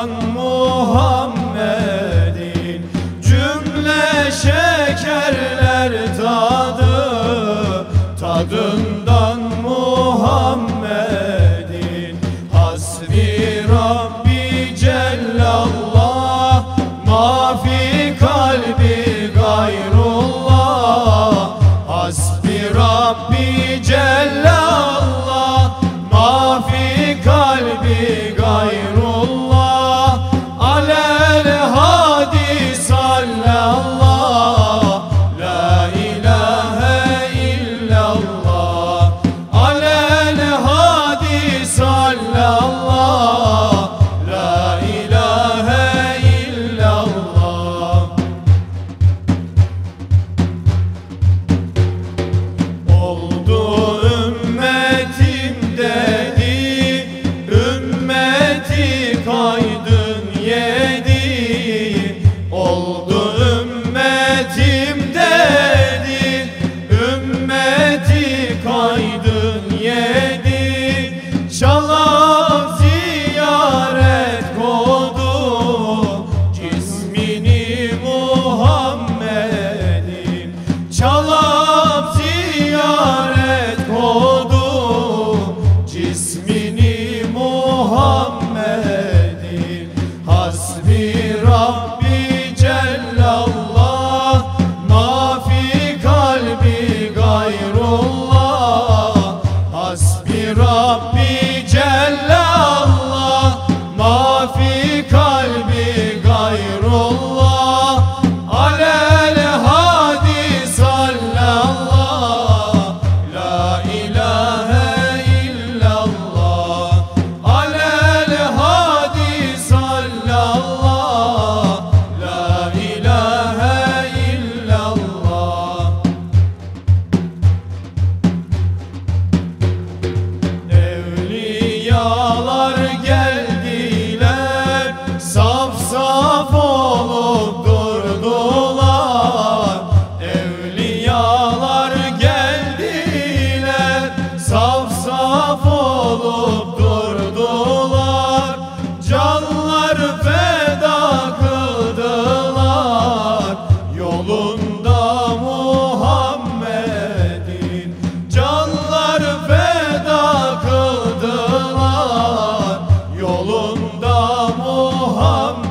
Can Muhammed'in cümle şekerler tadı Tadından Muhammed'in hasbi Rabbi Cellallah Mafi kalbi gayrullah hasbi Rabbi Cellallah Mafi kalbi Yolunda Muhammed